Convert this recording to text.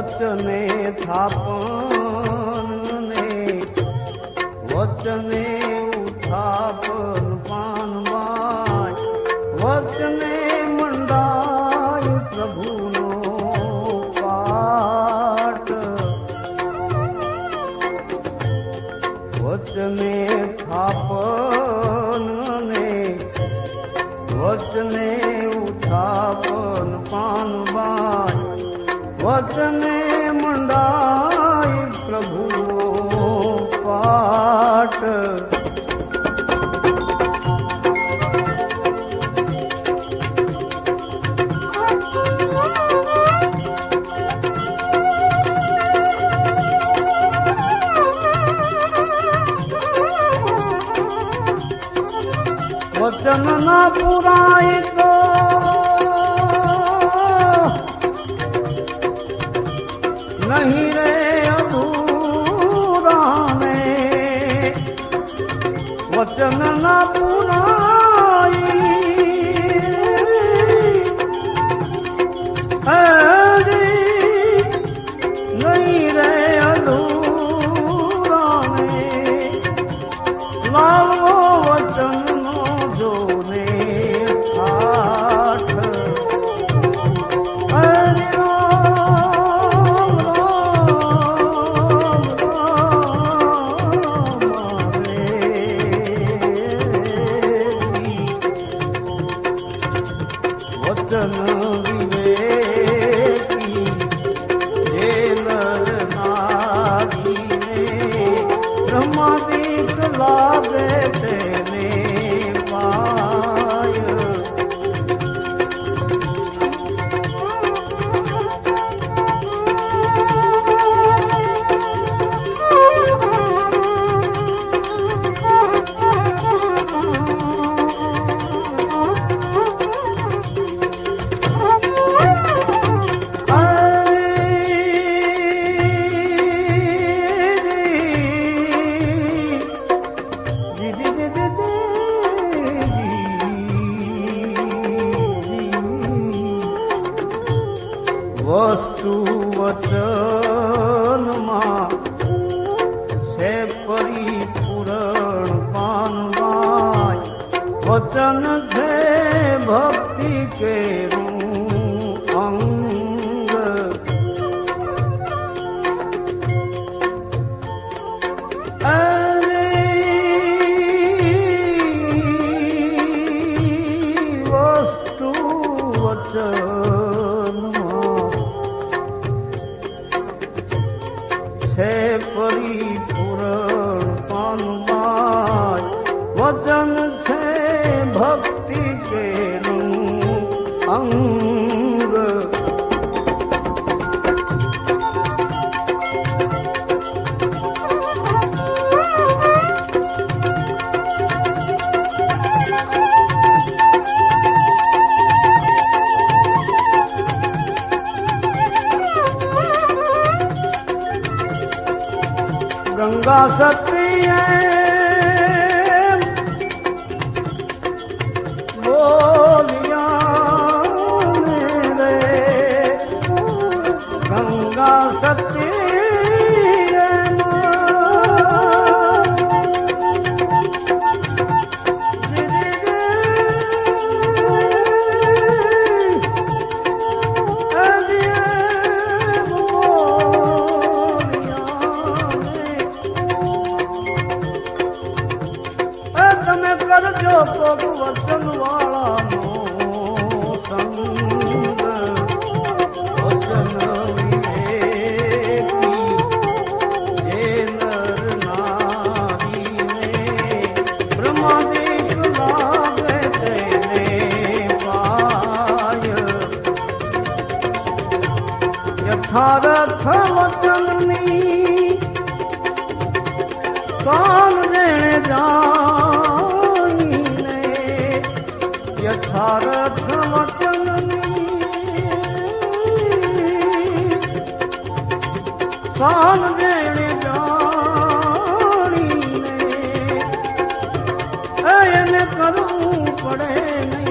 थाप में उ थाप वच में मुंड पत में थाप में उथाप वचने मण्डाय प्रभु पाठ। वचन न पुराय વચન ના પુરાય બ્રહ્માદિક લાગે તેને વસ્તુ વચનમાં છે પરિપૂરણ પાનવાય. વચન છે ભક્તિ કેરું છે પરિપૂરણ પાનવાય વચન છે ભક્તિ કેરું ਸਤਿਐ ਬੋਲਿਆ ਨੇ ਗੰਗਾ ਸਤਿ કરજો પગ વચન વાળાનો સંગ વચન જે યથારથ વચનની કાન જેણે જાણીને સહન દેણે જાણીને એને કરવું પડે નહીં